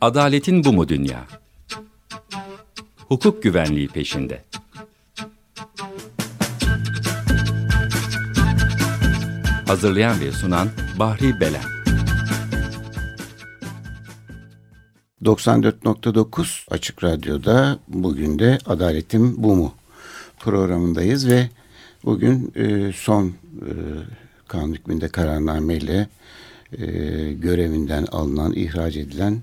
Adaletin bu mu dünya? Hukuk güvenliği peşinde. Hazırlayan ve sunan Bahri Belen. 94.9 Açık Radyo'da bugün de Adaletin Bu Mu programındayız ve bugün e, son e, kanun hükmünde kararnameyle e, görevinden alınan, ihraç edilen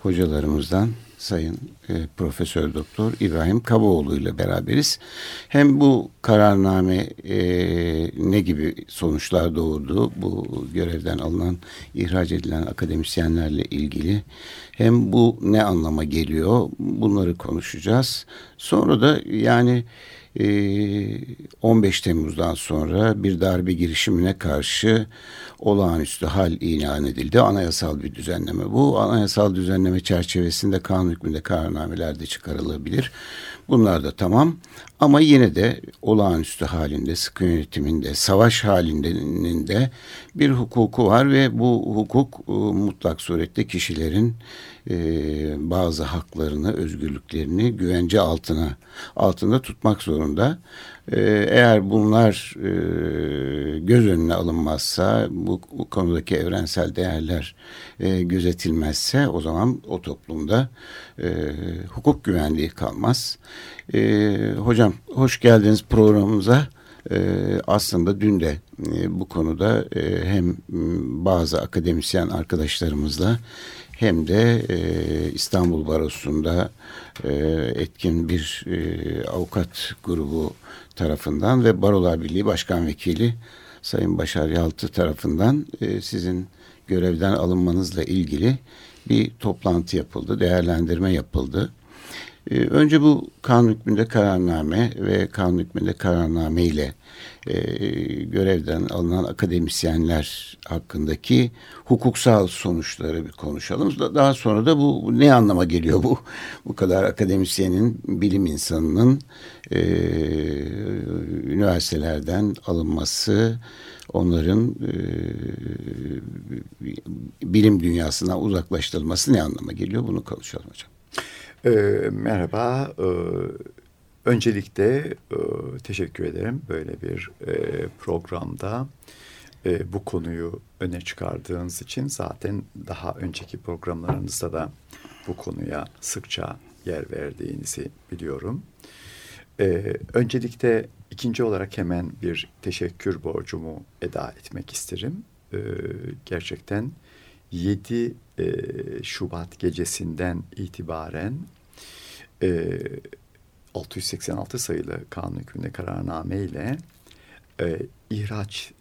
hocalarımızdan Sayın e, Profesör Doktor İbrahim Kabaoğlu ile beraberiz. Hem bu kararname e, ne gibi sonuçlar doğurdu, bu görevden alınan, ihraç edilen akademisyenlerle ilgili hem bu ne anlama geliyor bunları konuşacağız. Sonra da yani 15 ee, Temmuz'dan sonra bir darbe girişimine karşı olağanüstü hal ilan edildi. Anayasal bir düzenleme bu. Anayasal düzenleme çerçevesinde kanun hükmünde kararnameler de çıkarılabilir. Bunlar da tamam. Ama yine de olağanüstü halinde, sıkı yönetiminde, savaş halinde bir hukuku var ve bu hukuk e, mutlak surette kişilerin e, bazı haklarını, özgürlüklerini güvence altına altında tutmak zorunda. E, eğer bunlar e, göz önüne alınmazsa, bu, bu konudaki evrensel değerler e, gözetilmezse o zaman o toplumda e, hukuk güvenliği kalmaz. E, hocam hoş geldiniz programımıza. Ee, aslında dün de e, bu konuda e, hem bazı akademisyen arkadaşlarımızla hem de e, İstanbul Barosu'nda e, etkin bir e, avukat grubu tarafından ve Barolar Birliği Başkan Vekili Sayın Başar Yaltı tarafından e, sizin görevden alınmanızla ilgili bir toplantı yapıldı, değerlendirme yapıldı. E, önce bu kanun hükmünde kararname ve kanun hükmünde kararname ile e, görevden alınan akademisyenler hakkındaki hukuksal sonuçları bir konuşalım. Daha sonra da bu ne anlama geliyor bu bu kadar akademisyenin, bilim insanının e, üniversitelerden alınması, onların e, bilim dünyasından uzaklaştırılması ne anlama geliyor bunu konuşalım hocam. E, merhaba. E, öncelikle e, teşekkür ederim böyle bir e, programda e, bu konuyu öne çıkardığınız için. Zaten daha önceki programlarınızda da bu konuya sıkça yer verdiğinizi biliyorum. E, öncelikle ikinci olarak hemen bir teşekkür borcumu eda etmek isterim. E, gerçekten 7 e, Şubat gecesinden itibaren e, 686 sayılı kanun hükmünde kararname ile e, ihraç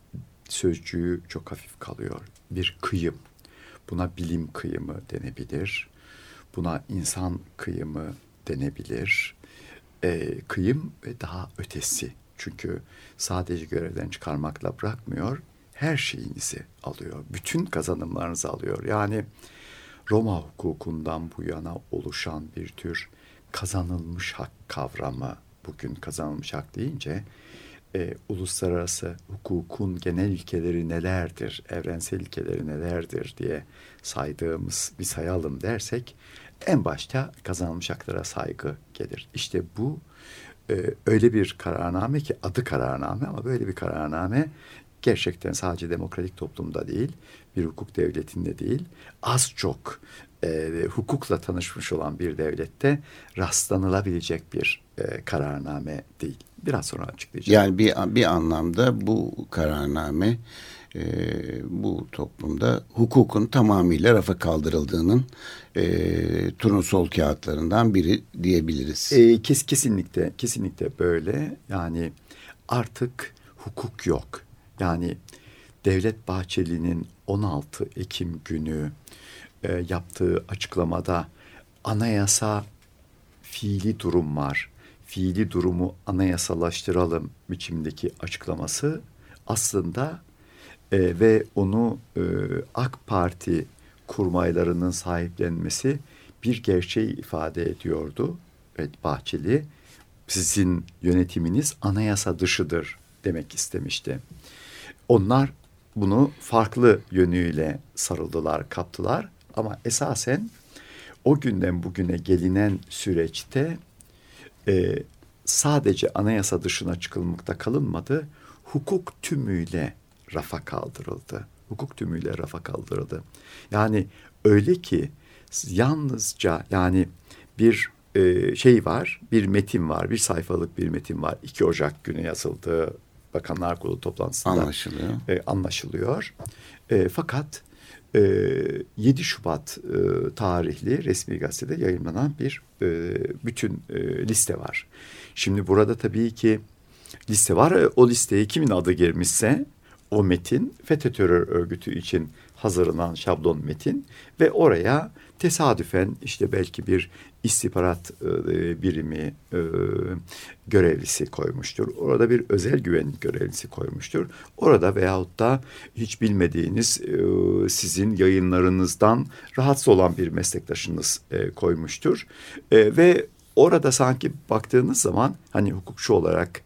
sözcüğü çok hafif kalıyor. Bir kıyım. Buna bilim kıyımı denebilir. Buna insan kıyımı denebilir. E, kıyım ve daha ötesi. Çünkü sadece görevden çıkarmakla bırakmıyor her şeyinizi alıyor. Bütün kazanımlarınızı alıyor. Yani Roma hukukundan bu yana oluşan bir tür kazanılmış hak kavramı bugün kazanılmış hak deyince e, uluslararası hukukun genel ilkeleri nelerdir, evrensel ilkeleri nelerdir diye saydığımız bir sayalım dersek en başta kazanılmış haklara saygı gelir. İşte bu e, öyle bir kararname ki adı kararname ama böyle bir kararname gerçekten sadece demokratik toplumda değil, bir hukuk devletinde değil, az çok e, hukukla tanışmış olan bir devlette rastlanılabilecek bir e, kararname değil. Biraz sonra açıklayacağım. Yani bir, bir anlamda bu kararname e, bu toplumda hukukun tamamıyla rafa kaldırıldığının e, turnusol kağıtlarından biri diyebiliriz. E, kes, kesinlikle, kesinlikle böyle. Yani artık hukuk yok. Yani Devlet Bahçeli'nin 16 Ekim günü e, yaptığı açıklamada anayasa fiili durum var. Fiili durumu anayasalaştıralım biçimdeki açıklaması aslında e, ve onu e, AK Parti kurmaylarının sahiplenmesi bir gerçeği ifade ediyordu. Evet Bahçeli sizin yönetiminiz anayasa dışıdır demek istemişti. Onlar bunu farklı yönüyle sarıldılar, kaptılar ama esasen o günden bugüne gelinen süreçte e, sadece anayasa dışına çıkılmakta kalınmadı, hukuk tümüyle rafa kaldırıldı. Hukuk tümüyle rafa kaldırıldı. Yani öyle ki yalnızca yani bir e, şey var, bir metin var, bir sayfalık bir metin var. 2 Ocak günü yazıldı Bakanlar Kurulu toplantısında. Anlaşılıyor. E, anlaşılıyor. E, fakat 7 Şubat e, tarihli resmi gazetede yayınlanan bir e, bütün e, liste var. Şimdi burada tabii ki liste var. O listeye kimin adı girmişse o metin FETÖ terör örgütü için hazırlanan şablon metin ve oraya tesadüfen işte belki bir istihbarat e, birimi e, görevlisi koymuştur. Orada bir özel güvenlik görevlisi koymuştur. Orada veyahut da hiç bilmediğiniz e, sizin yayınlarınızdan rahatsız olan bir meslektaşınız koymuştur. Ve orada sanki baktığınız zaman hani hukukçu olarak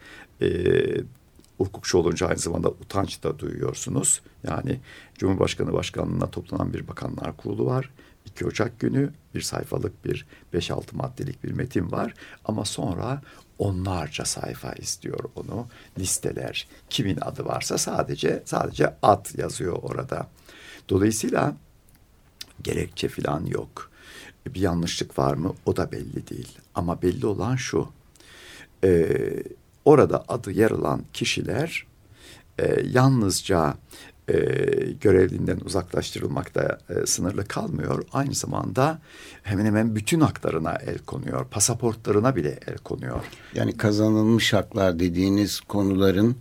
hukukçu olunca aynı zamanda utanç da duyuyorsunuz. Yani Cumhurbaşkanı Başkanlığı'na toplanan bir bakanlar kurulu var. 2 Ocak günü bir sayfalık bir 5-6 maddelik bir metin var. Ama sonra onlarca sayfa istiyor onu. Listeler kimin adı varsa sadece sadece ad yazıyor orada. Dolayısıyla gerekçe falan yok. Bir yanlışlık var mı o da belli değil. Ama belli olan şu. E, orada adı yer alan kişiler e, yalnızca e, görevlinden uzaklaştırılmakta e, sınırlı kalmıyor. Aynı zamanda hemen hemen bütün haklarına el konuyor. Pasaportlarına bile el konuyor. Yani kazanılmış haklar dediğiniz konuların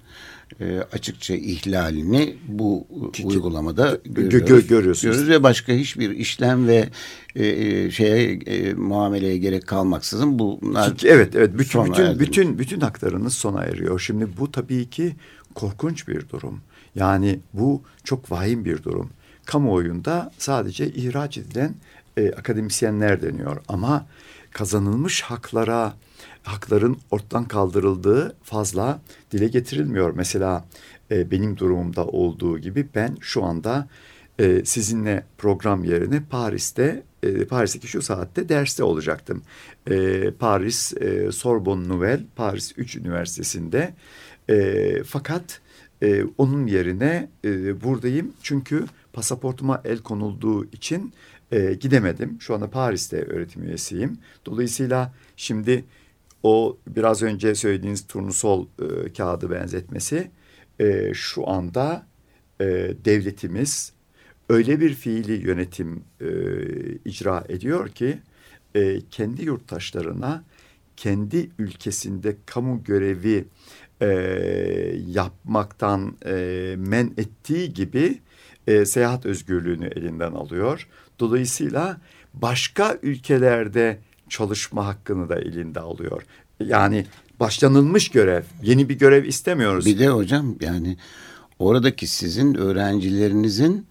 e, açıkça ihlalini bu Ki, uygulamada görüyoruz. Gö görüyorsunuz. Görüyoruz ve başka hiçbir işlem ve e, e, şeye e, muameleye gerek kalmaksızın bunlar Ki, evet evet bütün bütün, bütün bütün haklarınız sona eriyor. Şimdi bu tabii ki korkunç bir durum. Yani bu çok vahim bir durum. Kamuoyunda sadece ihraç edilen e, akademisyenler deniyor ama kazanılmış haklara hakların ortadan kaldırıldığı fazla dile getirilmiyor. Mesela e, benim durumumda olduğu gibi ben şu anda e, sizinle program yerine Paris'te e, Paris'teki şu saatte derste olacaktım. E, Paris e, Sorbonne Nouvelle Paris 3 Üniversitesi'nde e, fakat e, onun yerine e, buradayım çünkü pasaportuma el konulduğu için e, gidemedim. Şu anda Paris'te öğretim üyesiyim. Dolayısıyla şimdi o biraz önce söylediğiniz turnusol e, kağıdı benzetmesi e, şu anda e, devletimiz öyle bir fiili yönetim e, icra ediyor ki e, kendi yurttaşlarına kendi ülkesinde kamu görevi e, yapmaktan e, men ettiği gibi e, seyahat özgürlüğünü elinden alıyor. Dolayısıyla başka ülkelerde çalışma hakkını da elinde alıyor. Yani başlanılmış görev, yeni bir görev istemiyoruz. Bir de hocam yani oradaki sizin öğrencilerinizin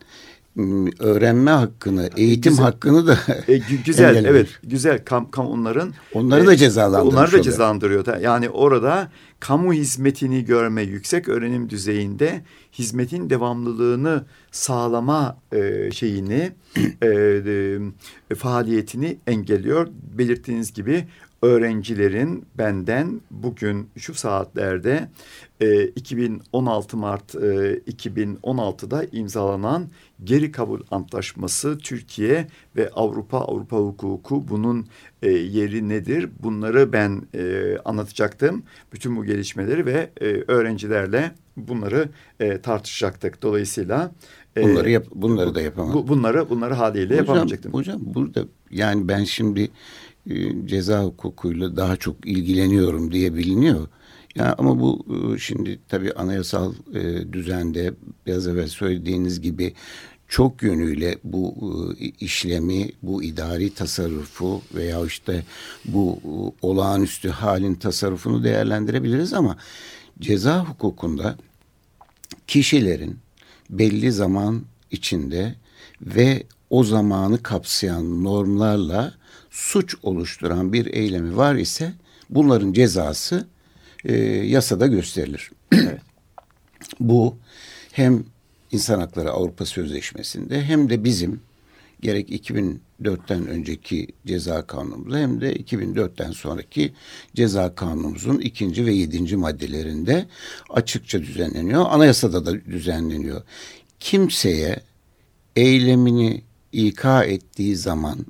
öğrenme hakkını, eğitim güzel, hakkını da e, güzel evet güzel kam, kam onların onları e, da cezalandırıyor. Onları da cezalandırıyor. Yani orada kamu hizmetini görme yüksek öğrenim düzeyinde hizmetin devamlılığını sağlama e, şeyini e, e, faaliyetini engelliyor. Belirttiğiniz gibi öğrencilerin benden bugün şu saatlerde e, 2016 Mart e, 2016'da imzalanan geri kabul antlaşması Türkiye ve Avrupa Avrupa hukuku bunun e, yeri nedir? Bunları ben e, anlatacaktım. Bütün bu gelişmeleri ve e, öğrencilerle bunları e, tartışacaktık. Dolayısıyla e, bunları yap, bunları da yapamam. Bu, bunları bunları haliyle hocam, yapamayacaktım. Hocam burada yani ben şimdi e, ceza hukukuyla daha çok ilgileniyorum diye biliniyor. Yani ama bu e, şimdi tabii anayasal e, düzende biraz evvel söylediğiniz gibi çok yönüyle bu işlemi, bu idari tasarrufu veya işte bu olağanüstü halin tasarrufunu değerlendirebiliriz ama ceza hukukunda kişilerin belli zaman içinde ve o zamanı kapsayan normlarla suç oluşturan bir eylemi var ise bunların cezası e, yasada gösterilir. Evet. Bu hem İnsan Hakları Avrupa Sözleşmesi'nde hem de bizim gerek 2004'ten önceki ceza kanunumuzda hem de 2004'ten sonraki ceza kanunumuzun ikinci ve yedinci maddelerinde açıkça düzenleniyor. Anayasada da düzenleniyor. Kimseye eylemini ika ettiği zaman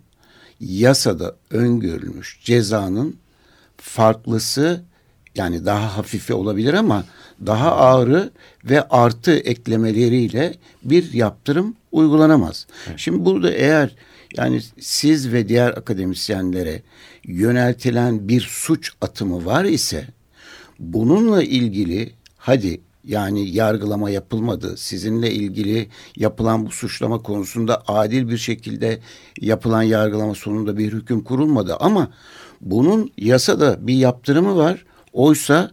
yasada öngörülmüş cezanın farklısı yani daha hafifi olabilir ama daha ağırı ve artı eklemeleriyle bir yaptırım uygulanamaz. Evet. Şimdi burada eğer yani siz ve diğer akademisyenlere yöneltilen bir suç atımı var ise bununla ilgili hadi yani yargılama yapılmadı. Sizinle ilgili yapılan bu suçlama konusunda adil bir şekilde yapılan yargılama sonunda bir hüküm kurulmadı ama bunun yasada bir yaptırımı var. Oysa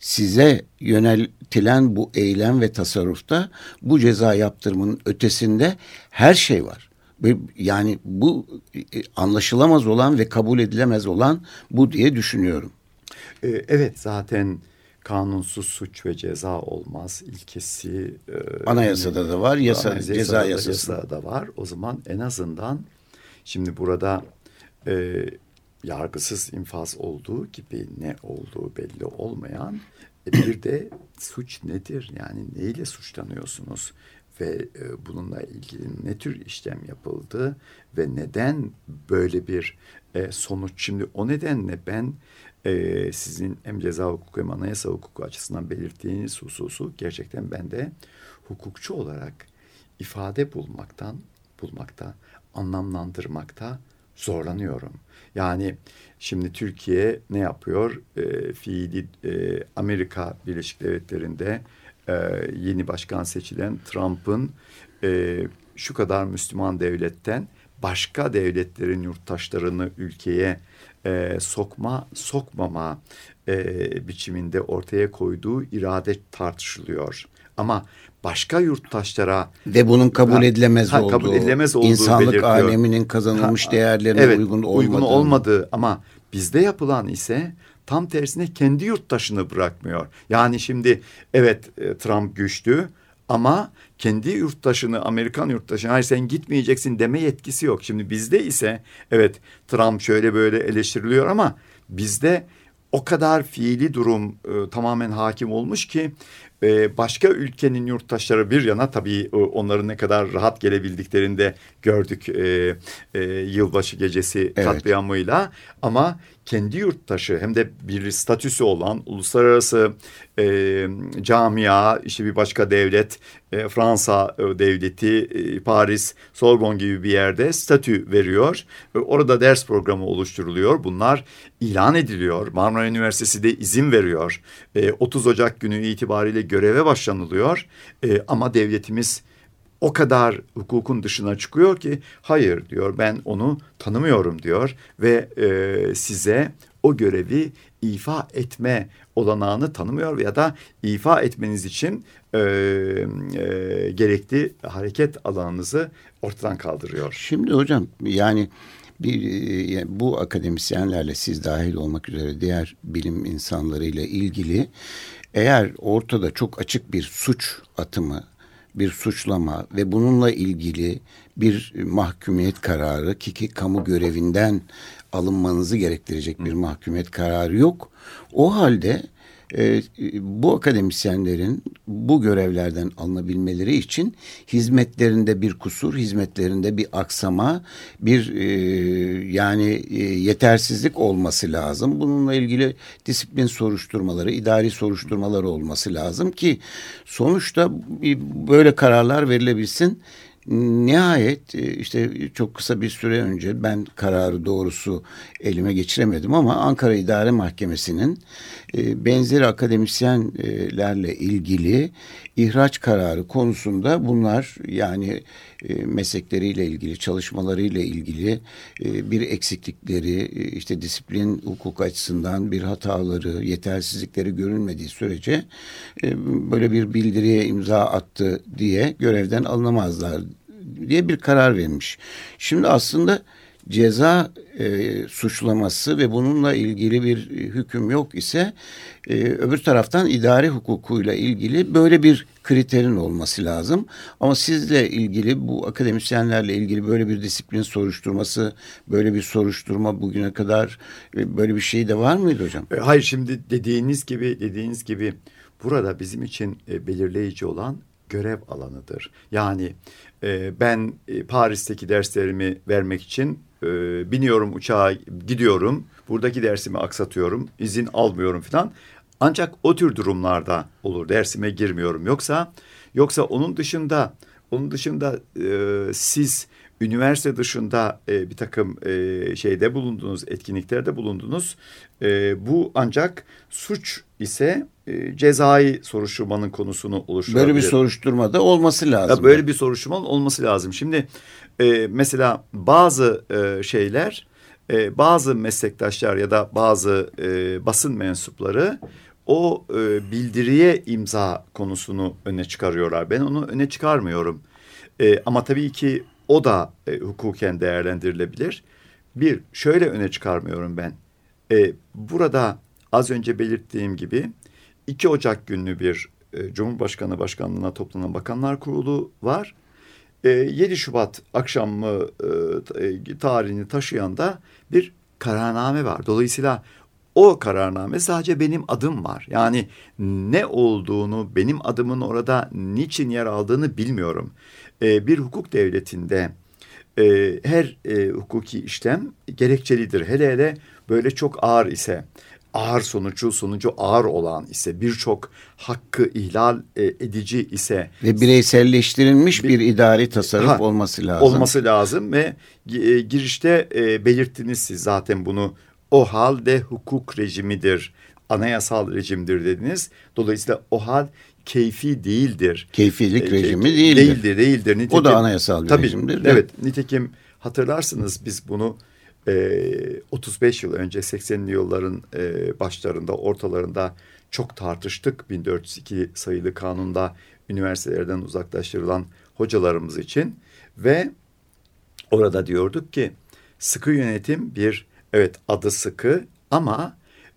size yöneltilen bu eylem ve tasarrufta bu ceza yaptırımının ötesinde her şey var. Yani bu e, anlaşılamaz olan ve kabul edilemez olan bu diye düşünüyorum. Ee, evet zaten kanunsuz suç ve ceza olmaz ilkesi e, anayasada da var, yasa anayasada, ceza yasasında da var. O zaman en azından şimdi burada e, yargısız infaz olduğu gibi ne olduğu belli olmayan e, bir de suç nedir? Yani neyle suçlanıyorsunuz? Ve e, bununla ilgili ne tür işlem yapıldı ve neden böyle bir e, sonuç? Şimdi o nedenle ben sizin hem ceza hukuku hem anayasa hukuku açısından belirttiğiniz hususu gerçekten ben de hukukçu olarak ifade bulmaktan, bulmakta, anlamlandırmakta zorlanıyorum. Yani şimdi Türkiye ne yapıyor? E, fiili e, Amerika Birleşik Devletleri'nde e, yeni başkan seçilen Trump'ın e, şu kadar Müslüman devletten başka devletlerin yurttaşlarını ülkeye e, sokma sokmama e, biçiminde ortaya koyduğu irade tartışılıyor. Ama başka yurttaşlara ve bunun kabul edilemez ha, olduğu, kabul edilemez olduğu insanlık belirtiyor. aleminin kazanılmış ha, değerlerine evet, uygun olmadığı. Uygun olmadığı ama bizde yapılan ise tam tersine kendi yurttaşını bırakmıyor. Yani şimdi evet e, Trump güçlü ama kendi yurttaşını Amerikan yurttaşını hayır sen gitmeyeceksin deme yetkisi yok. Şimdi bizde ise evet Trump şöyle böyle eleştiriliyor ama bizde o kadar fiili durum e, tamamen hakim olmuş ki e, başka ülkenin yurttaşları bir yana tabii e, onların ne kadar rahat gelebildiklerini de gördük e, e, yılbaşı gecesi evet. katliamıyla ama kendi yurttaşı hem de bir statüsü olan uluslararası e, camia işte bir başka devlet e, Fransa devleti e, Paris Sorbonne gibi bir yerde statü veriyor. E, orada ders programı oluşturuluyor. Bunlar ilan ediliyor. Marmara Üniversitesi de izin veriyor. E, 30 Ocak günü itibariyle göreve başlanılıyor. E, ama devletimiz o kadar hukukun dışına çıkıyor ki hayır diyor ben onu tanımıyorum diyor ve e, size o görevi ifa etme olanağını tanımıyor ya da ifa etmeniz için e, e, gerekli hareket alanınızı ortadan kaldırıyor. Şimdi hocam yani bir bu akademisyenlerle siz dahil olmak üzere diğer bilim insanlarıyla ilgili eğer ortada çok açık bir suç atımı bir suçlama ve bununla ilgili bir mahkumiyet kararı ki, ki kamu görevinden alınmanızı gerektirecek bir mahkumiyet kararı yok. O halde e, bu akademisyenlerin bu görevlerden alınabilmeleri için hizmetlerinde bir kusur, hizmetlerinde bir aksama, bir e, yani e, yetersizlik olması lazım. Bununla ilgili disiplin soruşturmaları, idari soruşturmalar olması lazım ki sonuçta böyle kararlar verilebilsin. Nihayet e, işte çok kısa bir süre önce ben kararı doğrusu elime geçiremedim ama Ankara İdare Mahkemesi'nin e, benzeri akademisyenlerle ilgili ihraç kararı konusunda bunlar yani e, meslekleriyle ilgili, çalışmalarıyla ilgili bir eksiklikleri, işte disiplin hukuk açısından bir hataları, yetersizlikleri görülmediği sürece böyle bir bildiriye imza attı diye görevden alınamazlar diye bir karar vermiş. Şimdi aslında ceza e, suçlaması ve bununla ilgili bir hüküm yok ise e, öbür taraftan idari hukukuyla ilgili böyle bir kriterin olması lazım. Ama sizle ilgili bu akademisyenlerle ilgili böyle bir disiplin soruşturması, böyle bir soruşturma bugüne kadar e, böyle bir şey de var mıydı hocam? E, hayır şimdi dediğiniz gibi dediğiniz gibi burada bizim için e, belirleyici olan görev alanıdır. Yani e, ben e, Paris'teki derslerimi vermek için e, biniyorum uçağa gidiyorum. Buradaki dersimi aksatıyorum. izin almıyorum falan. Ancak o tür durumlarda olur. Dersime girmiyorum. Yoksa yoksa onun dışında onun dışında e, siz üniversite dışında e, bir takım e, şeyde bulundunuz, etkinliklerde bulundunuz. E, bu ancak suç ise e, cezai soruşturmanın konusunu oluşturabilir. Böyle bir soruşturma da olması lazım. Ya böyle bir soruşturma olması lazım. Şimdi e, mesela bazı e, şeyler, e, bazı meslektaşlar ya da bazı e, basın mensupları o e, bildiriye imza konusunu öne çıkarıyorlar. Ben onu öne çıkarmıyorum. E, ama tabii ki o da e, hukuken değerlendirilebilir. Bir, şöyle öne çıkarmıyorum ben. E, burada az önce belirttiğim gibi 2 Ocak günlü bir e, Cumhurbaşkanı Başkanlığı'na toplanan Bakanlar Kurulu var. E, 7 Şubat akşamı e, e, tarihini taşıyan da bir kararname var. Dolayısıyla o kararname sadece benim adım var. Yani ne olduğunu, benim adımın orada niçin yer aldığını bilmiyorum. E, bir hukuk devletinde e, her e, hukuki işlem gerekçelidir. Hele hele böyle çok ağır ise ağır sonucu sonucu ağır olan ise birçok hakkı ihlal e, edici ise ve bireyselleştirilmiş bir, bir idari tasarruf ha, olması lazım. Olması lazım ve e, girişte e, belirttiniz siz zaten bunu o halde hukuk rejimidir, anayasal rejimdir dediniz. Dolayısıyla o hal keyfi değildir. Keyfilik e, rejimi değildir. Değildir, değildir. Nitekim, o da anayasal bir tabii, rejimdir. Evet, nitekim hatırlarsınız biz bunu e, 35 yıl önce 80'li yılların e, başlarında, ortalarında çok tartıştık. 1402 sayılı kanunda üniversitelerden uzaklaştırılan hocalarımız için ve orada diyorduk ki sıkı yönetim bir evet adı sıkı ama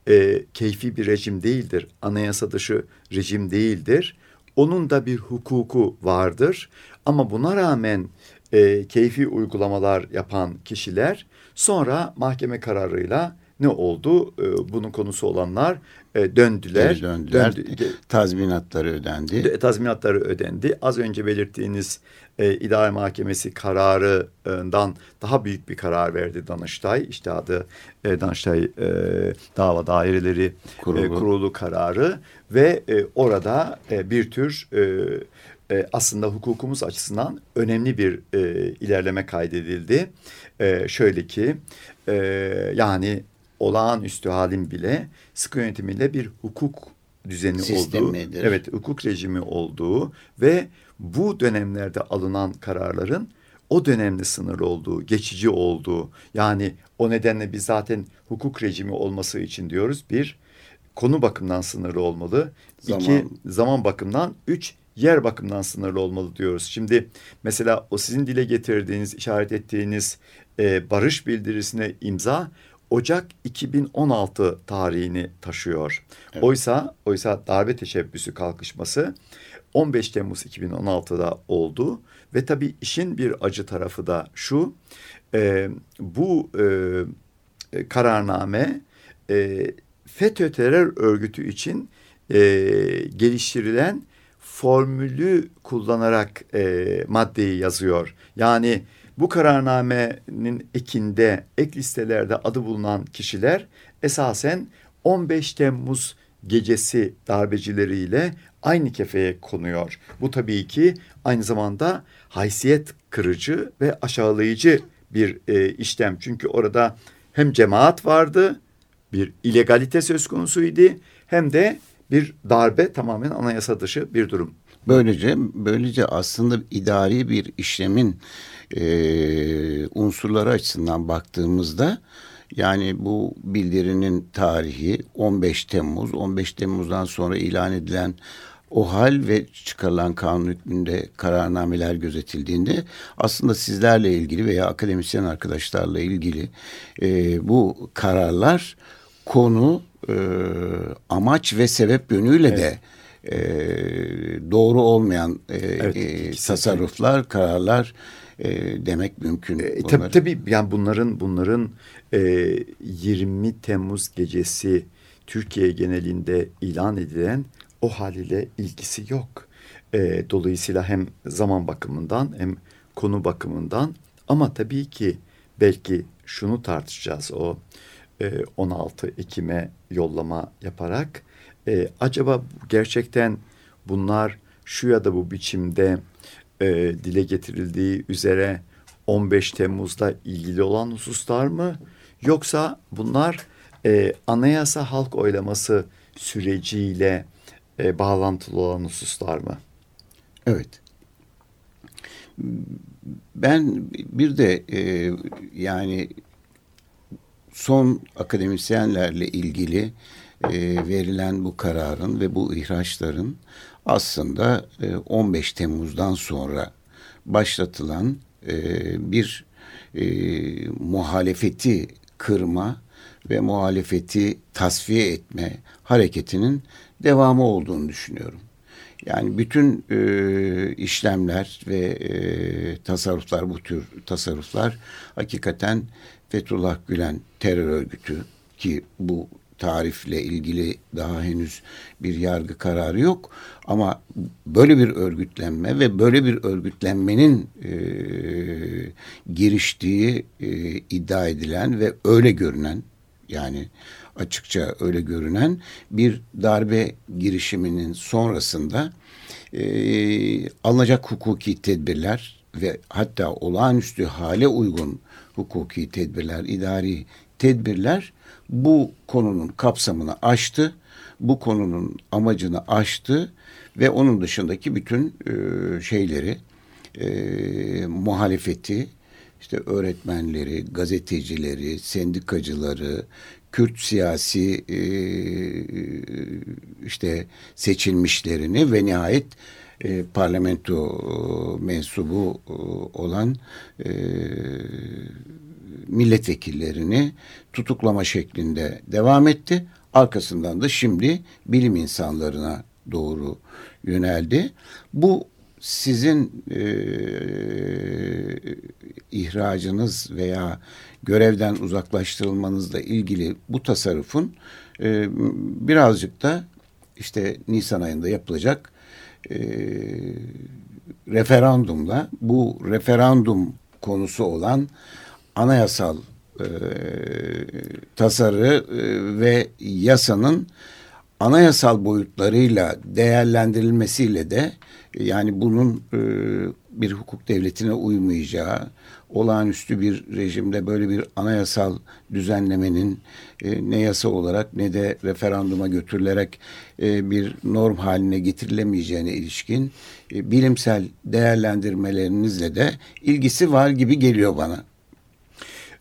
e, keyfi bir rejim değildir. Anayasa dışı rejim değildir. Onun da bir hukuku vardır. Ama buna rağmen e, keyfi uygulamalar yapan kişiler sonra mahkeme kararıyla ne oldu? E, bunun konusu olanlar e, döndüler. Geri döndüler. Döndü, tazminatları ödendi. Tazminatları ödendi. Az önce belirttiğiniz e, İdare Mahkemesi kararından daha büyük bir karar verdi Danıştay. İşte adı e, Danıştay e, Dava Daireleri e, Kurulu, e, kurulu kararı ve e, orada e, bir tür e, e, aslında hukukumuz açısından önemli bir e, ilerleme kaydedildi. E, şöyle ki e, yani olağanüstü halin bile sıkı yönetimiyle bir hukuk düzeni Sistem olduğu, nedir? evet hukuk rejimi olduğu ve bu dönemlerde alınan kararların o dönemde sınırlı olduğu, geçici olduğu yani o nedenle biz zaten hukuk rejimi olması için diyoruz bir konu bakımından sınırlı olmalı, zaman. iki zaman bakımından, üç yer bakımından sınırlı olmalı diyoruz. Şimdi mesela o sizin dile getirdiğiniz, işaret ettiğiniz e, barış bildirisine imza Ocak 2016 tarihini taşıyor. Evet. Oysa oysa darbe teşebbüsü kalkışması 15 Temmuz 2016'da oldu ve tabii işin bir acı tarafı da şu e, bu e, kararname e, FETÖ terör örgütü için e, geliştirilen formülü kullanarak e, maddeyi yazıyor. Yani bu kararnamenin ekinde, ek listelerde adı bulunan kişiler esasen 15 Temmuz gecesi darbecileriyle aynı kefeye konuyor. Bu tabii ki aynı zamanda haysiyet kırıcı ve aşağılayıcı bir e, işlem. Çünkü orada hem cemaat vardı, bir illegalite söz konusuydu hem de bir darbe tamamen anayasa dışı bir durum. Böylece böylece aslında idari bir işlemin e, unsurları açısından baktığımızda yani bu bildirinin tarihi 15 Temmuz, 15 Temmuz'dan sonra ilan edilen o hal ve çıkarılan kanun hükmünde kararnameler gözetildiğinde aslında sizlerle ilgili veya akademisyen arkadaşlarla ilgili e, bu kararlar konu, e, amaç ve sebep yönüyle evet. de e, doğru olmayan e, evet, e, tasarruflar, kararlar e, demek mümkün. E, tabii tabii yani bunların bunların e, 20 Temmuz gecesi Türkiye genelinde ilan edilen o haliyle ilgisi yok. E, dolayısıyla hem zaman bakımından hem konu bakımından ama tabii ki belki şunu tartışacağız o e, 16 Ekim'e yollama yaparak e, acaba gerçekten bunlar şu ya da bu biçimde e, dile getirildiği üzere 15 Temmuz'da ilgili olan hususlar mı? Yoksa bunlar e, anayasa halk oylaması süreciyle e, bağlantılı olan hususlar mı? Evet. Ben bir de e, yani son akademisyenlerle ilgili e, verilen bu kararın ve bu ihraçların aslında e, 15 Temmuz'dan sonra başlatılan e, bir e, muhalefeti kırma ve muhalefeti tasfiye etme hareketinin devamı olduğunu düşünüyorum. Yani bütün e, işlemler ve e, tasarruflar bu tür tasarruflar hakikaten Fethullah Gülen terör örgütü ki bu tarifle ilgili daha henüz bir yargı kararı yok. Ama böyle bir örgütlenme ve böyle bir örgütlenmenin e, giriştiği e, iddia edilen ve öyle görünen yani açıkça öyle görünen bir darbe girişiminin sonrasında e, alınacak hukuki tedbirler ve hatta olağanüstü hale uygun hukuki tedbirler, idari tedbirler bu konunun kapsamını aştı, bu konunun amacını aştı ve onun dışındaki bütün e, şeyleri, e, muhalefeti, işte öğretmenleri, gazetecileri, sendikacıları, Kürt siyasi e, işte seçilmişlerini ve nihayet e, parlamento mensubu e, olan e, milletvekillerini tutuklama şeklinde devam etti. Arkasından da şimdi bilim insanlarına doğru yöneldi. Bu sizin e, ihracınız veya görevden uzaklaştırılmanızla ilgili bu tasarrufun e, birazcık da işte Nisan ayında yapılacak e, referandumla bu referandum konusu olan anayasal e, tasarı e, ve yasanın anayasal boyutlarıyla değerlendirilmesiyle de yani bunun e, bir hukuk devletine uymayacağı, olağanüstü bir rejimde böyle bir anayasal düzenlemenin ne yasa olarak ne de referanduma götürülerek bir norm haline getirilemeyeceğine ilişkin bilimsel değerlendirmelerinizle de ilgisi var gibi geliyor bana.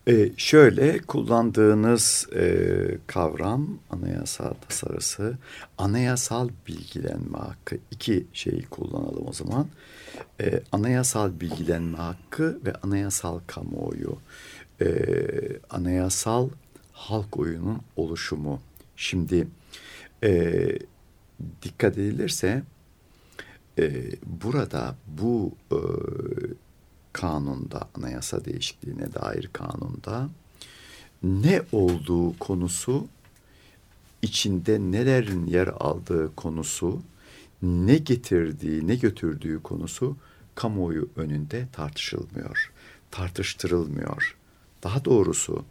Ee, şöyle kullandığınız e, kavram anayasal tasarısı, anayasal bilgilenme hakkı iki şeyi kullanalım o zaman. Ee, anayasal bilgilenme hakkı ve anayasal kamuoyu, e, anayasal halk oyunun oluşumu. Şimdi e, dikkat edilirse e, burada bu e, kanunda, anayasa değişikliğine dair kanunda ne olduğu konusu, içinde nelerin yer aldığı konusu, ne getirdiği, ne götürdüğü konusu kamuoyu önünde tartışılmıyor, tartıştırılmıyor. Daha doğrusu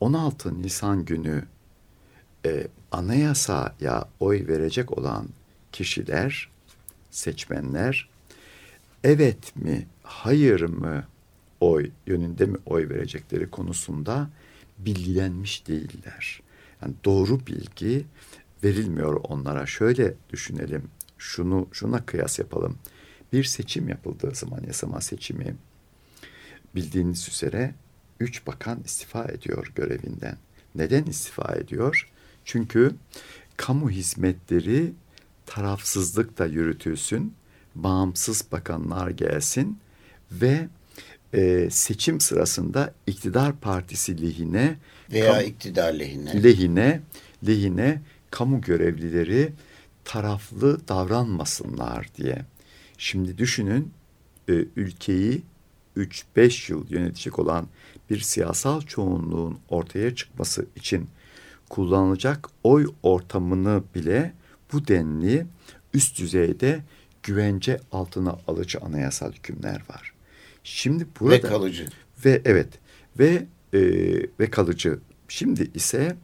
16 Nisan günü e, anayasaya oy verecek olan kişiler, seçmenler evet mi, hayır mı oy yönünde mi oy verecekleri konusunda bilgilenmiş değiller. Yani doğru bilgi verilmiyor onlara. Şöyle düşünelim. Şunu şuna kıyas yapalım. Bir seçim yapıldığı zaman yasama seçimi bildiğiniz üzere üç bakan istifa ediyor görevinden. Neden istifa ediyor? Çünkü kamu hizmetleri tarafsızlık da yürütülsün, bağımsız bakanlar gelsin ve e, seçim sırasında iktidar partisi lehine veya iktidar lehine lehine lehine kamu görevlileri taraflı davranmasınlar diye. Şimdi düşünün e, ülkeyi 3-5 yıl yönetecek olan bir siyasal çoğunluğun ortaya çıkması için kullanılacak oy ortamını bile bu denli üst düzeyde güvence altına alıcı anayasal hükümler var. Şimdi burada ve kalıcı ve evet ve e, ve kalıcı. Şimdi ise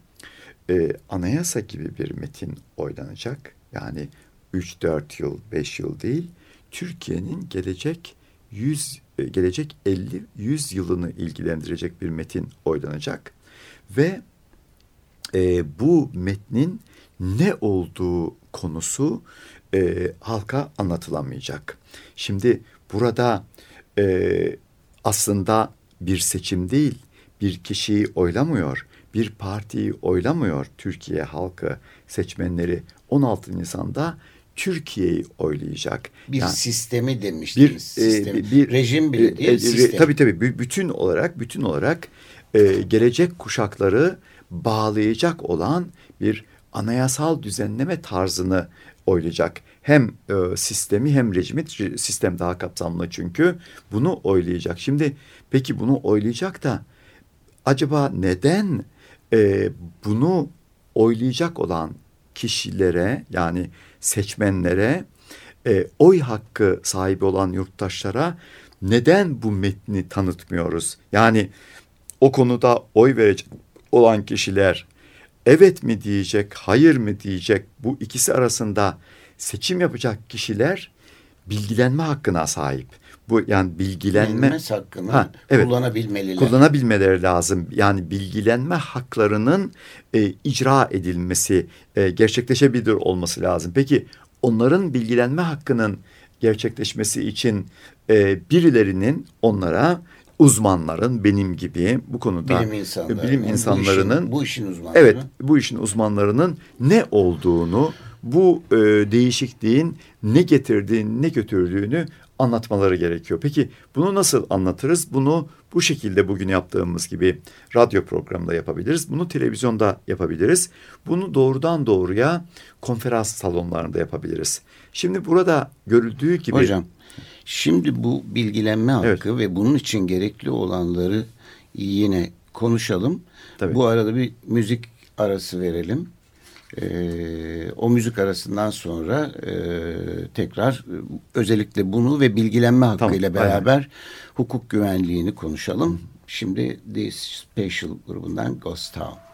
e, anayasa gibi bir metin oylanacak. Yani 3-4 yıl, 5 yıl değil. Türkiye'nin gelecek 100 e, gelecek 50 100 yılını ilgilendirecek bir metin oylanacak ve e, bu metnin ne olduğu konusu e, halka anlatılamayacak. Şimdi burada e, aslında bir seçim değil, bir kişiyi oylamıyor, bir partiyi oylamıyor Türkiye halkı, seçmenleri 16 Nisan'da Türkiye'yi oylayacak. Bir yani, sistemi demiştiniz. Bir, sistemi. E, bir rejim bile e, değil, e, sistem. Tabii tabii bütün olarak bütün olarak e, gelecek kuşakları bağlayacak olan bir anayasal düzenleme tarzını oylayacak. Hem e, sistemi hem rejimi sistem daha kapsamlı çünkü bunu oylayacak. Şimdi peki bunu oylayacak da acaba neden e, bunu oylayacak olan kişilere yani seçmenlere e, oy hakkı sahibi olan yurttaşlara neden bu metni tanıtmıyoruz? Yani o konuda oy verecek olan kişiler evet mi diyecek, hayır mı diyecek bu ikisi arasında seçim yapacak kişiler bilgilenme hakkına sahip. Bu yani bilgilenme Bilmez hakkını ha, evet, kullanabilmeliler. Kullanabilmeleri lazım. Yani bilgilenme haklarının e, icra edilmesi, e, gerçekleşebilir olması lazım. Peki onların bilgilenme hakkının gerçekleşmesi için e, birilerinin onlara uzmanların benim gibi bu konuda bilim, insanları, bilim insanlarının bu işin, bu işin uzmanları evet bu işin uzmanlarının ne olduğunu bu e, değişikliğin ne getirdiğini ne götürdüğünü anlatmaları gerekiyor. Peki bunu nasıl anlatırız? Bunu bu şekilde bugün yaptığımız gibi radyo programında yapabiliriz. Bunu televizyonda yapabiliriz. Bunu doğrudan doğruya konferans salonlarında yapabiliriz. Şimdi burada görüldüğü gibi... Hocam şimdi bu bilgilenme hakkı evet. ve bunun için gerekli olanları yine konuşalım. Tabii. Bu arada bir müzik arası verelim. E, o müzik arasından sonra e, tekrar özellikle bunu ve bilgilenme hakkıyla tamam, beraber aynen. hukuk güvenliğini konuşalım. Şimdi The Special grubundan Ghost Town.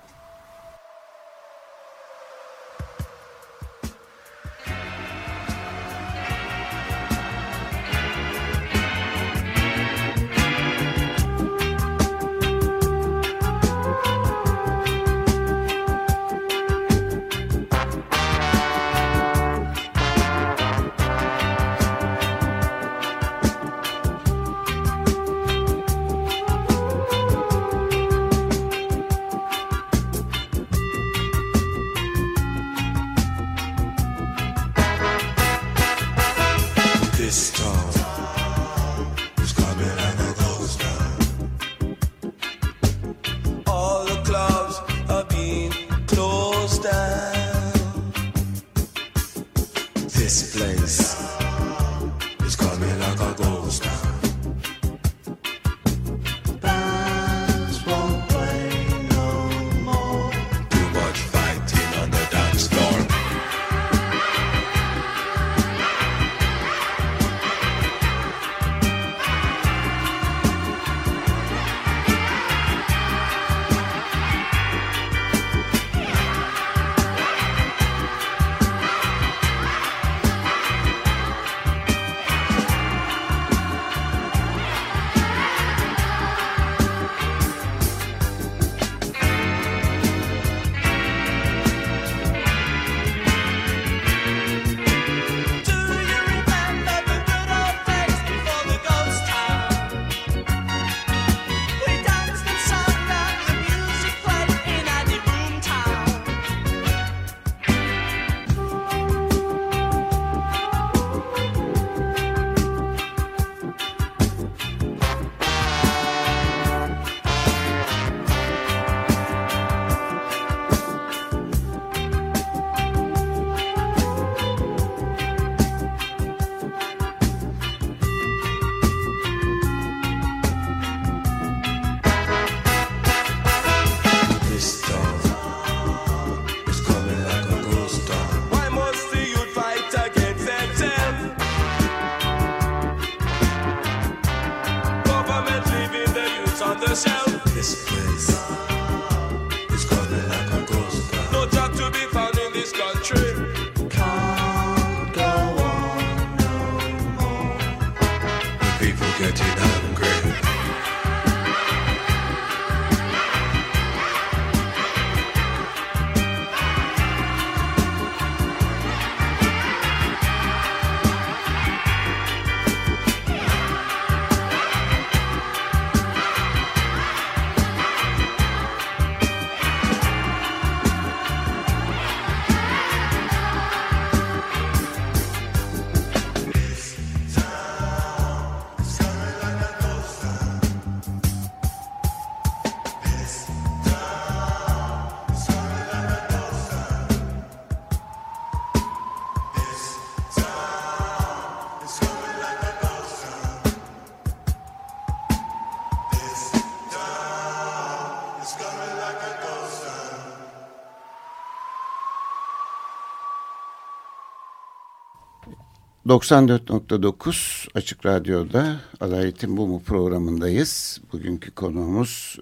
94.9 Açık Radyo'da Adaletin Bu Mu programındayız. Bugünkü konuğumuz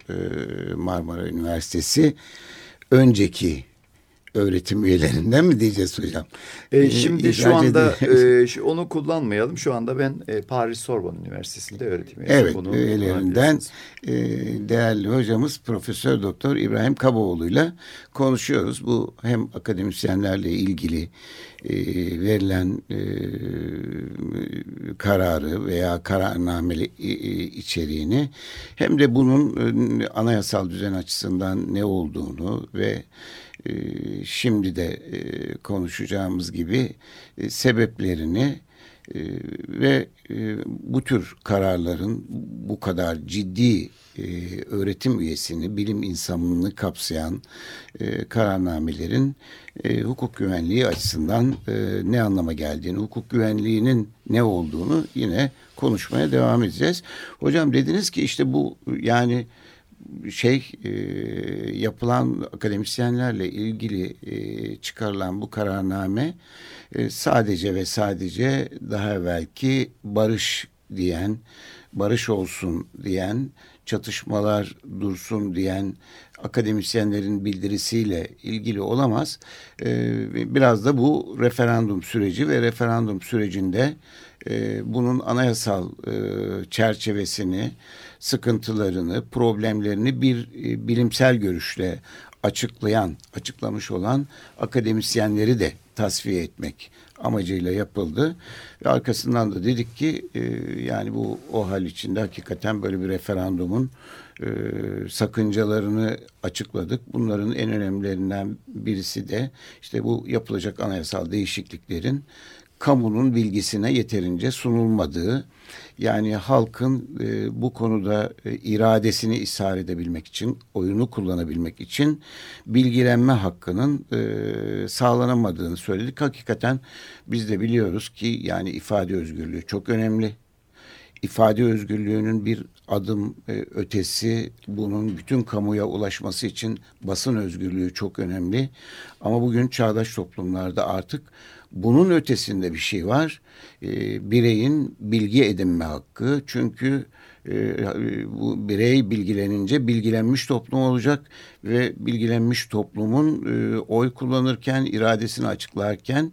Marmara Üniversitesi önceki öğretim üyelerinden mi diyeceğiz hocam? E, şimdi şu anda e, şu, onu kullanmayalım. Şu anda ben e, Paris Sorbonne Üniversitesi'nde öğretim üyesi. Evet Bunu üyelerinden e, değerli hocamız Profesör Doktor İbrahim Kaboğlu ile konuşuyoruz. Bu hem akademisyenlerle ilgili e, verilen e, kararı veya kararnameli e, içeriğini hem de bunun e, anayasal düzen açısından ne olduğunu ve e, şimdi de e, konuşacağımız gibi e, sebeplerini e, ve e, bu tür kararların bu kadar ciddi e, öğretim üyesini, bilim insanını kapsayan e, kararnamelerin e, hukuk güvenliği açısından e, ne anlama geldiğini, hukuk güvenliğinin ne olduğunu yine konuşmaya devam edeceğiz. Hocam dediniz ki işte bu yani şey e, yapılan akademisyenlerle ilgili e, çıkarılan bu kararname e, sadece ve sadece daha evvelki barış diyen, barış olsun diyen, çatışmalar dursun diyen akademisyenlerin bildirisiyle ilgili olamaz. E, biraz da bu referandum süreci ve referandum sürecinde e, bunun anayasal e, çerçevesini, sıkıntılarını, problemlerini bir e, bilimsel görüşle açıklayan, açıklamış olan akademisyenleri de tasfiye etmek amacıyla yapıldı. Ve arkasından da dedik ki e, yani bu o hal içinde hakikaten böyle bir referandumun e, sakıncalarını açıkladık. Bunların en önemlilerinden birisi de işte bu yapılacak anayasal değişikliklerin kamunun bilgisine yeterince sunulmadığı yani halkın e, bu konuda e, iradesini ishar edebilmek için, oyunu kullanabilmek için bilgilenme hakkının e, sağlanamadığını söyledik. Hakikaten biz de biliyoruz ki yani ifade özgürlüğü çok önemli. İfade özgürlüğünün bir adım e, ötesi bunun bütün kamuya ulaşması için basın özgürlüğü çok önemli. Ama bugün çağdaş toplumlarda artık bunun ötesinde bir şey var. E, bireyin bilgi edinme hakkı. Çünkü e, bu birey bilgilenince bilgilenmiş toplum olacak ve bilgilenmiş toplumun e, oy kullanırken, iradesini açıklarken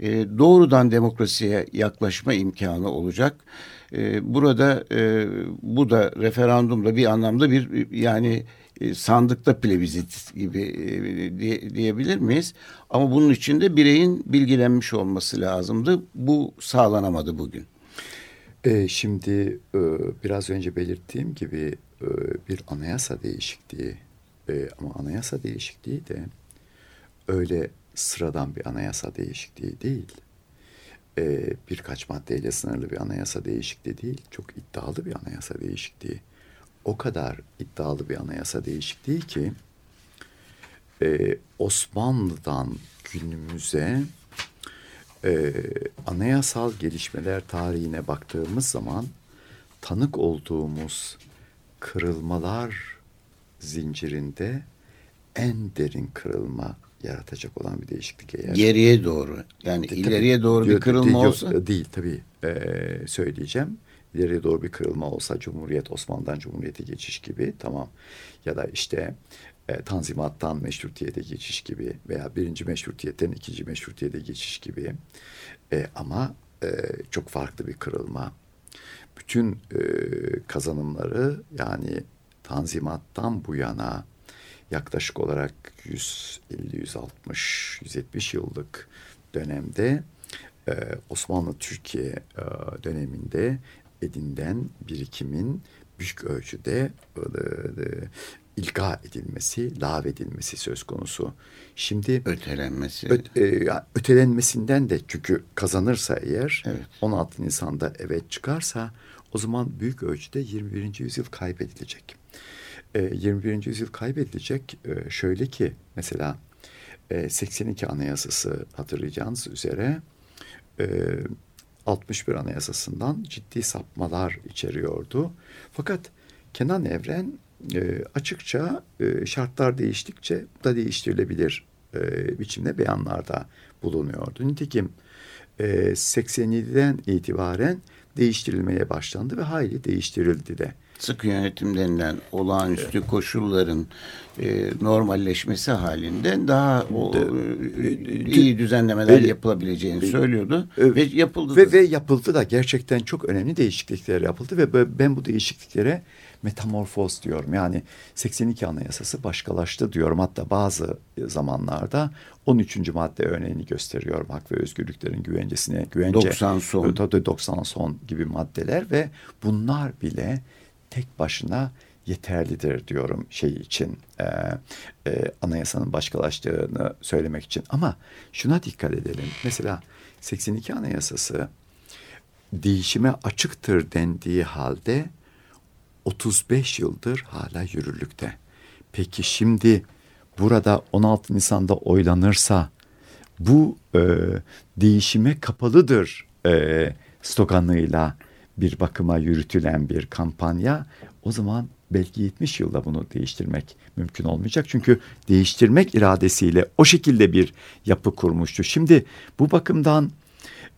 e, doğrudan demokrasiye yaklaşma imkanı olacak. E, burada e, bu da referandumda bir anlamda bir yani sandıkta plebizit gibi e, diye, diyebilir miyiz? Ama bunun için de bireyin bilgilenmiş olması lazımdı. Bu sağlanamadı bugün. E, şimdi e, biraz önce belirttiğim gibi e, bir anayasa değişikliği e, ama anayasa değişikliği de öyle sıradan bir anayasa değişikliği değil. E, birkaç maddeyle sınırlı bir anayasa değişikliği değil. Çok iddialı bir anayasa değişikliği o kadar iddialı bir anayasa değişikliği ki e, Osmanlı'dan günümüze e, anayasal gelişmeler tarihine baktığımız zaman tanık olduğumuz kırılmalar zincirinde en derin kırılma yaratacak olan bir değişiklik eğer. Geriye doğru yani de, ileriye doğru bir kırılma değil, olsa. Değil tabii ee, söyleyeceğim ileriye doğru bir kırılma olsa Cumhuriyet Osmanlı'dan Cumhuriyet'e geçiş gibi tamam ya da işte e, Tanzimat'tan meşrutiyete geçiş gibi veya birinci meşrutiyetten ikinci meşrutiyete geçiş gibi e, ama e, çok farklı bir kırılma. bütün e, kazanımları yani Tanzimat'tan bu yana yaklaşık olarak 150, 160, 170 yıllık dönemde e, Osmanlı Türkiye e, döneminde edinilen birikimin büyük ölçüde e, e, ilga edilmesi, lav edilmesi söz konusu. Şimdi ötelenmesi. Ö, e, ötelenmesinden de çünkü kazanırsa eğer evet. 16 Nisan'da evet çıkarsa o zaman büyük ölçüde 21. yüzyıl kaybedilecek. E, 21. yüzyıl kaybedilecek e, şöyle ki mesela e, 82 Anayasası hatırlayacağınız üzere e, 61 Anayasası'ndan ciddi sapmalar içeriyordu. Fakat Kenan Evren e, açıkça e, şartlar değiştikçe da değiştirilebilir e, biçimde beyanlarda bulunuyordu. Nitekim e, 87'den itibaren değiştirilmeye başlandı ve hayli değiştirildi de sıkı yönetim denilen olağanüstü evet. koşulların e, normalleşmesi halinde daha o, e, iyi düzenlemeler yapılabileceğini söylüyordu e, ve yapıldı. Ve, da. ve yapıldı da gerçekten çok önemli değişiklikler yapıldı ve ben bu değişikliklere metamorfoz diyorum. Yani 82 Anayasası başkalaştı diyorum. Hatta bazı zamanlarda 13. madde örneğini gösteriyorum. Hak ve özgürlüklerin güvencesine güvence 90 son 90 son gibi maddeler ve bunlar bile tek başına yeterlidir diyorum şey için e, e, anayasanın başkalaştığını söylemek için. Ama şuna dikkat edelim. Mesela 82 anayasası değişime açıktır dendiği halde 35 yıldır hala yürürlükte. Peki şimdi burada 16 Nisan'da oylanırsa bu e, değişime kapalıdır e, sloganıyla bir bakıma yürütülen bir kampanya o zaman belki 70 yılda bunu değiştirmek mümkün olmayacak. Çünkü değiştirmek iradesiyle o şekilde bir yapı kurmuştu. Şimdi bu bakımdan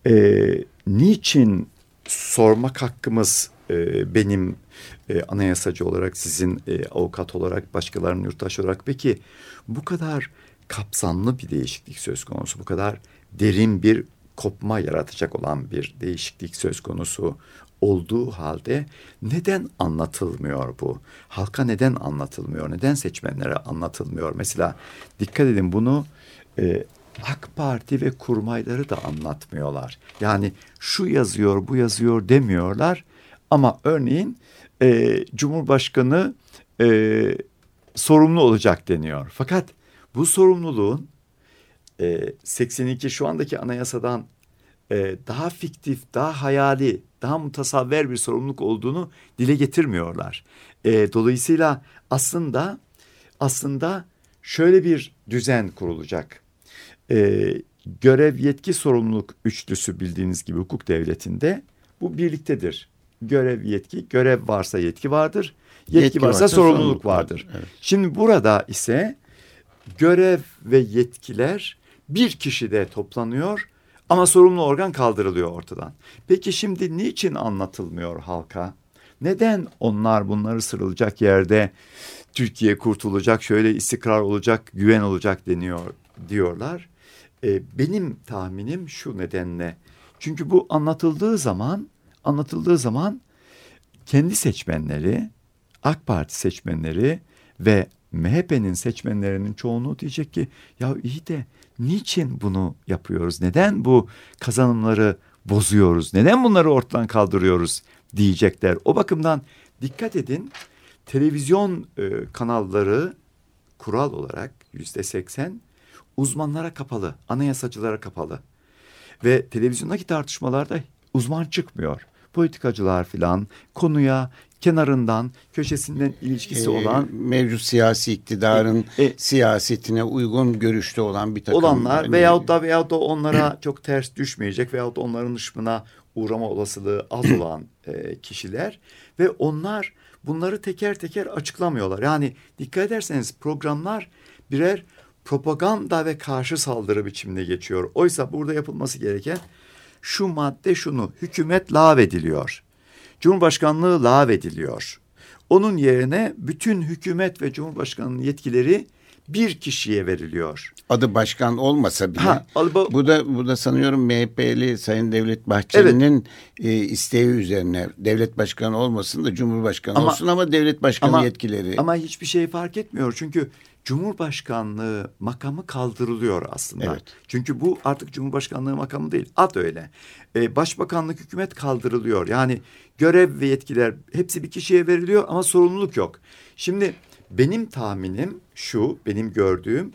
e, niçin sormak hakkımız e, benim e, anayasacı olarak sizin e, avukat olarak başkalarının yurttaş olarak peki bu kadar kapsamlı bir değişiklik söz konusu bu kadar derin bir kopma yaratacak olan bir değişiklik söz konusu olduğu halde neden anlatılmıyor bu? Halka neden anlatılmıyor? Neden seçmenlere anlatılmıyor? Mesela dikkat edin bunu e, AK Parti ve kurmayları da anlatmıyorlar. Yani şu yazıyor, bu yazıyor demiyorlar. Ama örneğin e, Cumhurbaşkanı e, sorumlu olacak deniyor. Fakat bu sorumluluğun e, 82 şu andaki anayasadan e, daha fiktif, daha hayali, daha mutasavver bir sorumluluk olduğunu dile getirmiyorlar. E, dolayısıyla aslında aslında şöyle bir düzen kurulacak. E, görev, yetki, sorumluluk üçlüsü bildiğiniz gibi hukuk devletinde bu birliktedir. Görev, yetki, görev varsa yetki vardır. Yetki, yetki varsa, varsa sorumluluk, sorumluluk vardır. Evet. Şimdi burada ise görev ve yetkiler bir kişide toplanıyor ama sorumlu organ kaldırılıyor ortadan. Peki şimdi niçin anlatılmıyor halka? Neden onlar bunları sırılacak yerde Türkiye kurtulacak, şöyle istikrar olacak, güven olacak deniyor diyorlar. Ee, benim tahminim şu nedenle. Çünkü bu anlatıldığı zaman, anlatıldığı zaman kendi seçmenleri, AK Parti seçmenleri ve MHP'nin seçmenlerinin çoğunluğu diyecek ki ya iyi de niçin bunu yapıyoruz? Neden bu kazanımları bozuyoruz? Neden bunları ortadan kaldırıyoruz diyecekler. O bakımdan dikkat edin televizyon e, kanalları kural olarak yüzde seksen uzmanlara kapalı, anayasacılara kapalı. Ve televizyondaki tartışmalarda uzman çıkmıyor politikacılar filan konuya kenarından, köşesinden ilişkisi ee, olan mevcut siyasi iktidarın e, e, siyasetine uygun görüşte olan bir takım olanlar hani, veyahut da veyahut da onlara çok ters düşmeyecek veyahut da onların ışmına uğrama olasılığı az olan e, kişiler ve onlar bunları teker teker açıklamıyorlar. Yani dikkat ederseniz programlar birer propaganda ve karşı saldırı biçiminde geçiyor. Oysa burada yapılması gereken şu madde şunu hükümet lağvediliyor. Cumhurbaşkanlığı lağvediliyor. Onun yerine bütün hükümet ve Cumhurbaşkanı'nın yetkileri bir kişiye veriliyor. Adı başkan olmasa bile ha, bu, bu da bu da sanıyorum MHP'li Sayın Devlet Bahçeli'nin evet. e, isteği üzerine devlet başkanı olmasın da cumhurbaşkanı ama, olsun ama devlet başkanı ama, yetkileri. Ama hiçbir şey fark etmiyor çünkü Cumhurbaşkanlığı makamı kaldırılıyor aslında. Evet. Çünkü bu artık Cumhurbaşkanlığı makamı değil. Ad öyle. Ee, Başbakanlık hükümet kaldırılıyor. Yani görev ve yetkiler hepsi bir kişiye veriliyor ama sorumluluk yok. Şimdi benim tahminim şu, benim gördüğüm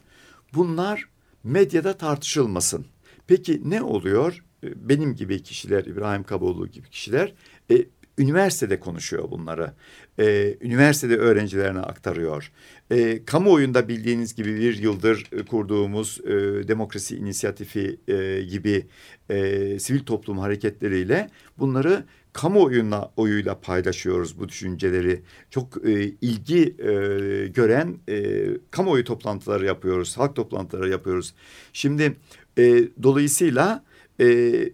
bunlar medyada tartışılmasın. Peki ne oluyor? Ee, benim gibi kişiler, İbrahim Kaboğlu gibi kişiler e, üniversitede konuşuyor bunları. Ee, üniversitede öğrencilerine aktarıyor. Ee, kamuoyunda bildiğiniz gibi bir yıldır e, kurduğumuz e, demokrasi inisiyatifi e, gibi e, sivil toplum hareketleriyle bunları kamuoyuna oyuyla paylaşıyoruz bu düşünceleri. Çok e, ilgi e, gören e, kamuoyu toplantıları yapıyoruz, halk toplantıları yapıyoruz. Şimdi e, dolayısıyla e,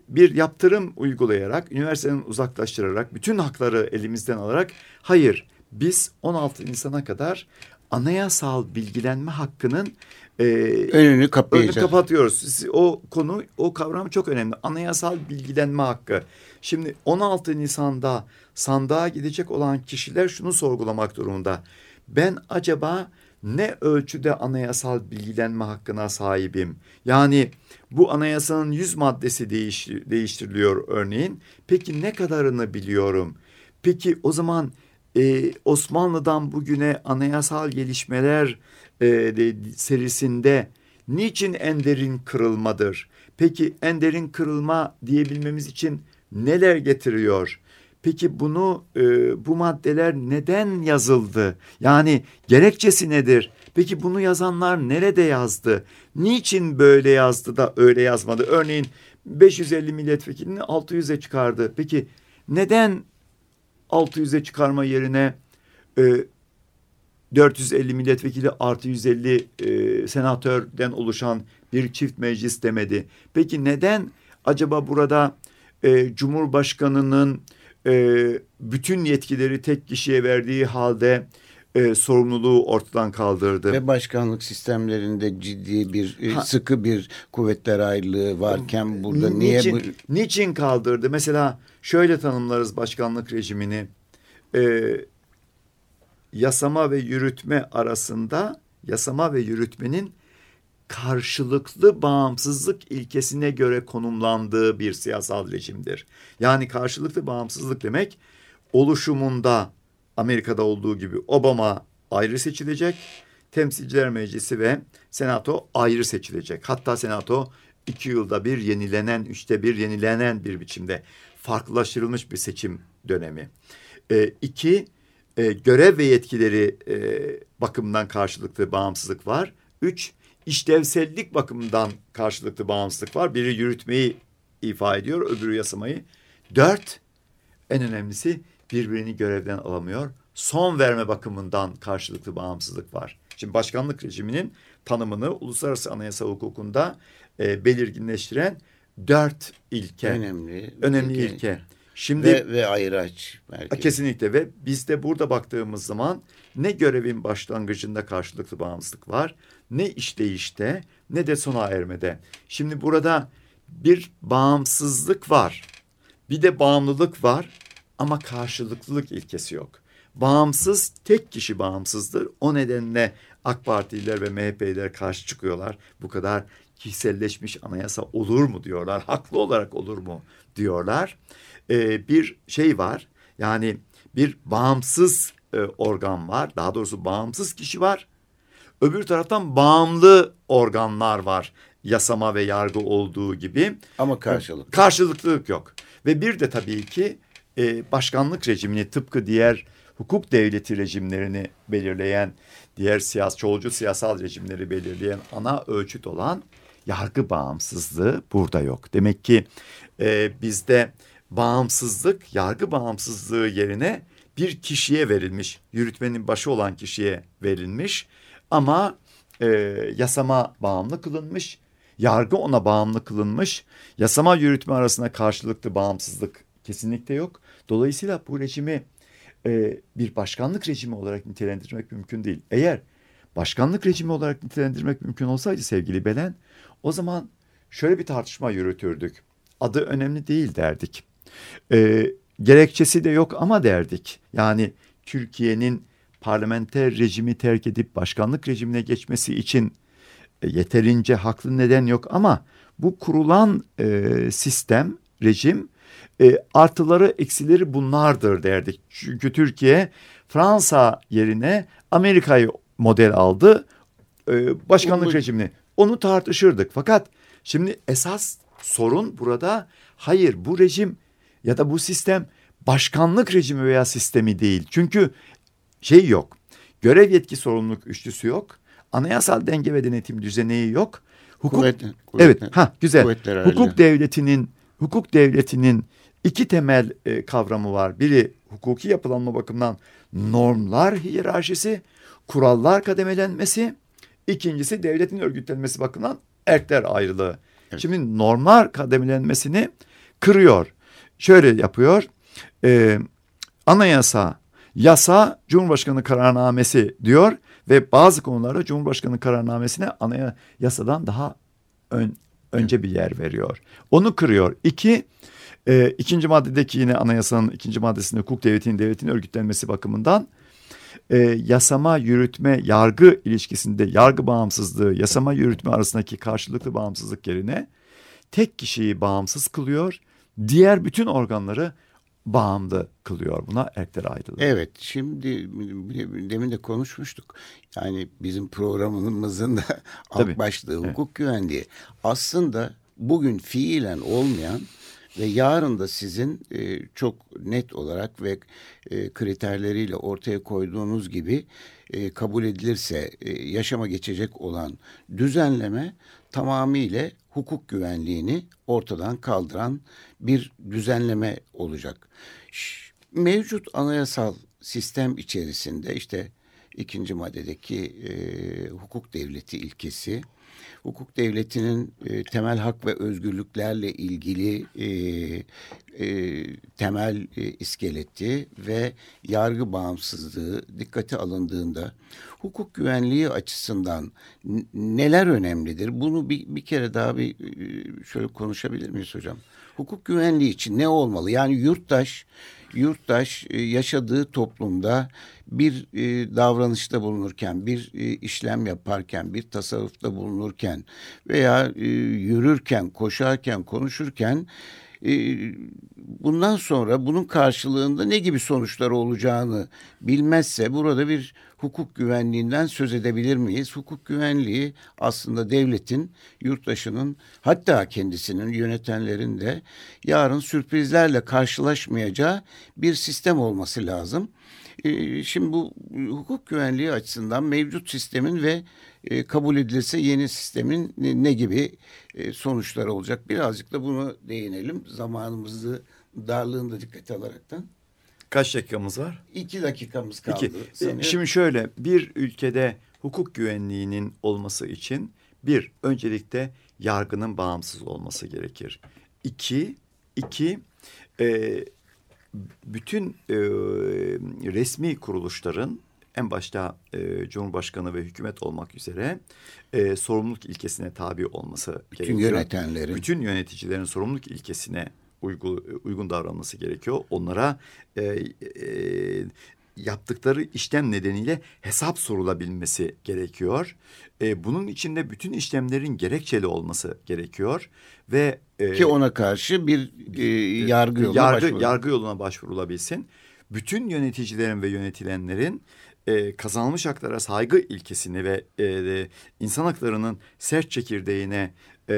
bir yaptırım uygulayarak, üniversiteden uzaklaştırarak, bütün hakları elimizden alarak hayır biz 16 Nisan'a kadar anayasal bilgilenme hakkının e, önünü kapayacağız. Önünü kapatıyoruz. O konu, o kavram çok önemli. Anayasal bilgilenme hakkı. Şimdi 16 Nisan'da sandığa gidecek olan kişiler şunu sorgulamak durumunda. Ben acaba ne ölçüde anayasal bilgilenme hakkına sahibim? Yani bu anayasanın yüz maddesi değiş, değiştiriliyor örneğin. Peki ne kadarını biliyorum? Peki o zaman e, Osmanlı'dan bugüne anayasal gelişmeler e, de, serisinde niçin en derin kırılmadır? Peki en derin kırılma diyebilmemiz için neler getiriyor? Peki bunu e, bu maddeler neden yazıldı? Yani gerekçesi nedir? Peki bunu yazanlar nerede yazdı? Niçin böyle yazdı da öyle yazmadı? Örneğin 550 milletvekilini 600'e çıkardı. Peki neden 600'e çıkarma yerine e, 450 milletvekili artı 150 e, senatörden oluşan bir çift meclis demedi? Peki neden acaba burada e, Cumhurbaşkanı'nın e, bütün yetkileri tek kişiye verdiği halde e, sorumluluğu ortadan kaldırdı. Ve başkanlık sistemlerinde ciddi bir e, ha. sıkı bir kuvvetler ayrılığı varken burada niçin, niye bu... Niçin kaldırdı? Mesela şöyle tanımlarız başkanlık rejimini. E, yasama ve yürütme arasında yasama ve yürütmenin karşılıklı bağımsızlık ilkesine göre konumlandığı bir siyasal rejimdir. Yani karşılıklı bağımsızlık demek oluşumunda Amerika'da olduğu gibi Obama ayrı seçilecek, Temsilciler Meclisi ve Senato ayrı seçilecek. Hatta Senato iki yılda bir yenilenen, üçte bir yenilenen bir biçimde farklılaştırılmış bir seçim dönemi. E, iki, e, görev ve yetkileri e, bakımından karşılıklı bağımsızlık var. Üç, işlevsellik bakımından karşılıklı bağımsızlık var. Biri yürütmeyi ifa ediyor, öbürü yasamayı. Dört, en önemlisi birbirini görevden alamıyor. Son verme bakımından karşılıklı bağımsızlık var. Şimdi başkanlık rejiminin tanımını uluslararası anayasa hukukunda e, belirginleştiren dört ilke. Önemli. Önemli ilke. ilke. Şimdi ve, ve ayraç. Belki. Kesinlikle ve biz de burada baktığımız zaman ne görevin başlangıcında karşılıklı bağımsızlık var, ne işleyişte ne de sona ermede. Şimdi burada bir bağımsızlık var. Bir de bağımlılık var ama karşılıklılık ilkesi yok. Bağımsız tek kişi bağımsızdır. O nedenle AK Partililer ve MHP'liler karşı çıkıyorlar. Bu kadar kişiselleşmiş anayasa olur mu diyorlar. Haklı olarak olur mu diyorlar. Ee, bir şey var. Yani bir bağımsız e, organ var. Daha doğrusu bağımsız kişi var. Öbür taraftan bağımlı organlar var. Yasama ve yargı olduğu gibi. Ama karşılık. Karşılıklılık yok. Ve bir de tabii ki e, başkanlık rejimini tıpkı diğer hukuk devleti rejimlerini belirleyen, diğer siyas, çoğulcu siyasal rejimleri belirleyen ana ölçüt olan yargı bağımsızlığı burada yok. Demek ki e, bizde bağımsızlık, yargı bağımsızlığı yerine bir kişiye verilmiş, yürütmenin başı olan kişiye verilmiş ama e, yasama bağımlı kılınmış, yargı ona bağımlı kılınmış, yasama yürütme arasında karşılıklı bağımsızlık kesinlikle yok. Dolayısıyla bu rejimi e, bir başkanlık rejimi olarak nitelendirmek mümkün değil. Eğer başkanlık rejimi olarak nitelendirmek mümkün olsaydı sevgili Belen, o zaman şöyle bir tartışma yürütürdük. Adı önemli değil derdik. E, gerekçesi de yok ama derdik. Yani Türkiye'nin parlamenter rejimi terk edip başkanlık rejimine geçmesi için e, yeterince haklı neden yok ama bu kurulan e, sistem, rejim e, artıları eksileri bunlardır derdik. Çünkü Türkiye Fransa yerine Amerika'yı model aldı e, başkanlık Onu... rejimini. Onu tartışırdık. Fakat şimdi esas sorun burada hayır bu rejim ya da bu sistem başkanlık rejimi veya sistemi değil. Çünkü şey yok. Görev yetki sorumluluk üçlüsü yok. Anayasal denge ve denetim düzeneği yok. Hukuk kuvvet, kuvvet, Evet, ha güzel. Hukuk devletinin hukuk devletinin iki temel e, kavramı var. Biri hukuki yapılanma bakımından normlar hiyerarşisi, kurallar kademelenmesi. İkincisi devletin örgütlenmesi bakımından erkler ayrılığı. Evet. Şimdi normlar kademelenmesini kırıyor. Şöyle yapıyor. E, anayasa, yasa, Cumhurbaşkanı kararnamesi diyor ve bazı konularda Cumhurbaşkanı kararnamesine anayasadan daha ön, önce bir yer veriyor. Onu kırıyor. İki, e, ikinci maddedeki yine anayasanın ikinci maddesinde hukuk devletinin devletin örgütlenmesi bakımından e, yasama, yürütme, yargı ilişkisinde yargı bağımsızlığı, yasama, yürütme arasındaki karşılıklı bağımsızlık yerine tek kişiyi bağımsız kılıyor. Diğer bütün organları bağımlı kılıyor buna erkler ayrılığı. Evet şimdi demin de konuşmuştuk. Yani bizim programımızın da alt başlığı hukuk evet. güvenliği. Aslında bugün fiilen olmayan ve yarın da sizin e, çok net olarak ve e, kriterleriyle ortaya koyduğunuz gibi e, kabul edilirse e, yaşama geçecek olan düzenleme tamamıyla hukuk güvenliğini ortadan kaldıran bir düzenleme olacak. Mevcut anayasal sistem içerisinde işte ikinci maddedeki e, hukuk devleti ilkesi, hukuk devletinin e, temel hak ve özgürlüklerle ilgili e, e, temel e, iskeleti ve yargı bağımsızlığı dikkate alındığında hukuk güvenliği açısından neler önemlidir? Bunu bir, bir kere daha bir e, şöyle konuşabilir miyiz hocam? Hukuk güvenliği için ne olmalı? Yani yurttaş yurttaş e, yaşadığı toplumda bir e, davranışta bulunurken, bir e, işlem yaparken, bir tasarrufta bulunurken veya yürürken, koşarken, konuşurken bundan sonra bunun karşılığında ne gibi sonuçlar olacağını bilmezse burada bir hukuk güvenliğinden söz edebilir miyiz? Hukuk güvenliği aslında devletin, yurttaşının hatta kendisinin yönetenlerin de yarın sürprizlerle karşılaşmayacağı bir sistem olması lazım. Ee, şimdi bu hukuk güvenliği açısından mevcut sistemin ve e, kabul edilirse yeni sistemin ne gibi e, sonuçlar olacak? Birazcık da bunu değinelim. Zamanımızı darlığını da dikkate alaraktan. Kaç dakikamız var? İki dakikamız kaldı. İki. E, şimdi şöyle bir ülkede hukuk güvenliğinin olması için bir öncelikle yargının bağımsız olması gerekir. İki, iki e, bütün e, resmi kuruluşların en başta e, Cumhurbaşkanı ve hükümet olmak üzere e, sorumluluk ilkesine tabi olması bütün gerekiyor. Bütün yönetenlerin. Bütün yöneticilerin sorumluluk ilkesine uygun, uygun davranması gerekiyor. Onlara e, e, yaptıkları işlem nedeniyle hesap sorulabilmesi gerekiyor. E, bunun içinde bütün işlemlerin gerekçeli olması gerekiyor ve e, ki ona karşı bir e, yargı yoluna yargı, yargı yoluna başvurulabilsin. Bütün yöneticilerin ve yönetilenlerin e, kazanılmış haklara saygı ilkesini ve e, insan haklarının sert çekirdeğine e,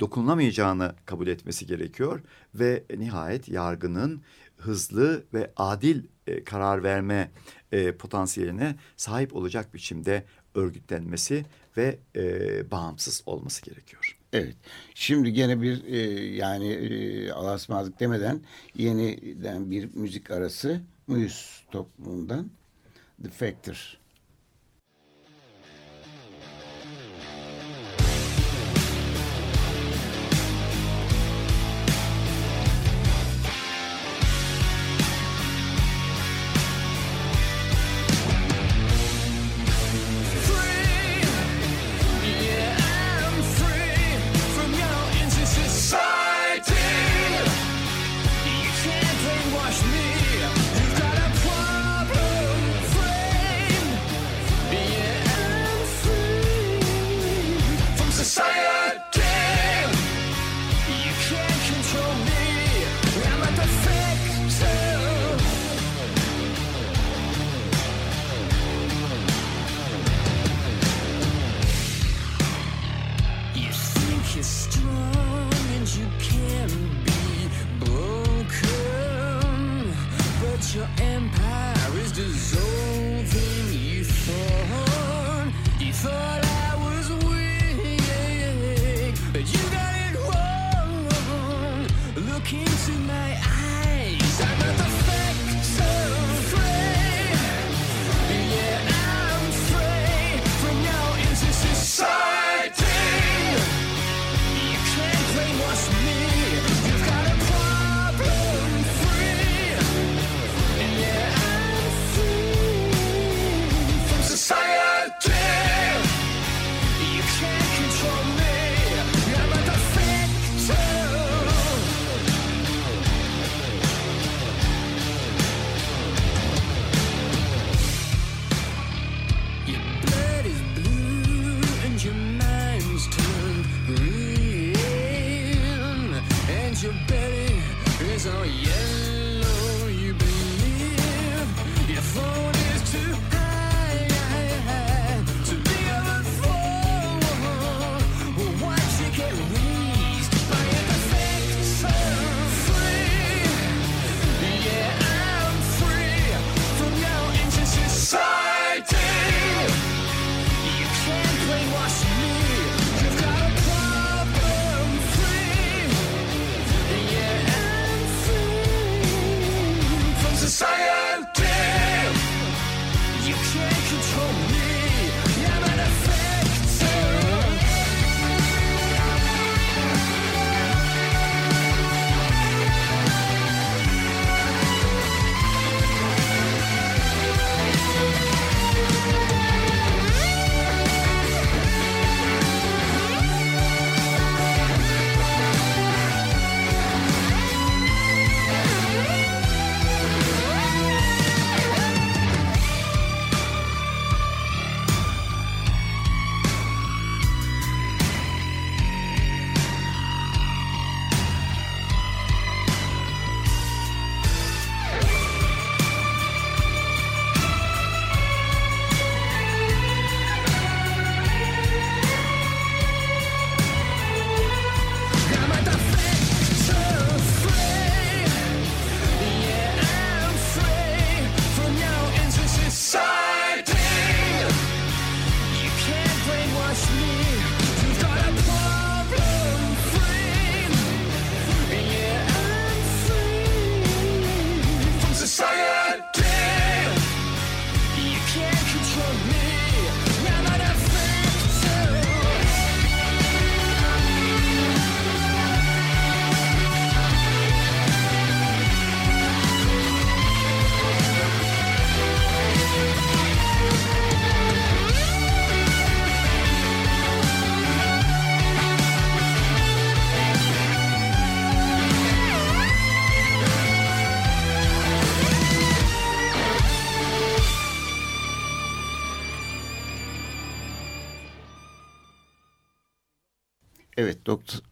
dokunulamayacağını kabul etmesi gerekiyor ve nihayet yargının hızlı ve adil e, karar verme e, potansiyeline sahip olacak biçimde örgütlenmesi ve e, bağımsız olması gerekiyor. Evet. Şimdi gene bir e, yani e, alasmazlık demeden yeniden bir müzik arası Muyuz toplumundan The Factor.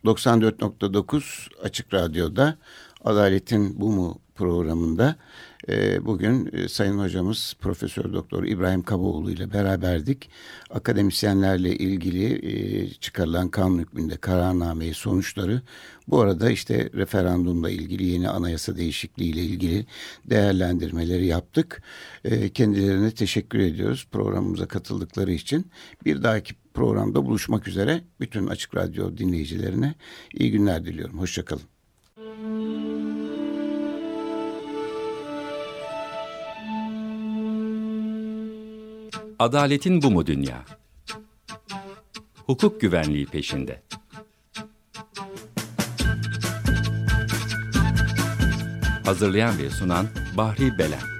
94.9 Açık Radyo'da Adaletin Bu Mu programında e, bugün Sayın Hocamız Profesör Doktor İbrahim Kaboğlu ile beraberdik. Akademisyenlerle ilgili e, çıkarılan kanun hükmünde kararnameyi sonuçları bu arada işte referandumla ilgili yeni anayasa değişikliği ile ilgili değerlendirmeleri yaptık. E, kendilerine teşekkür ediyoruz programımıza katıldıkları için. Bir dahaki programda buluşmak üzere bütün Açık Radyo dinleyicilerine iyi günler diliyorum. Hoşçakalın. Adaletin bu mu dünya? Hukuk güvenliği peşinde. Hazırlayan ve sunan Bahri Belen.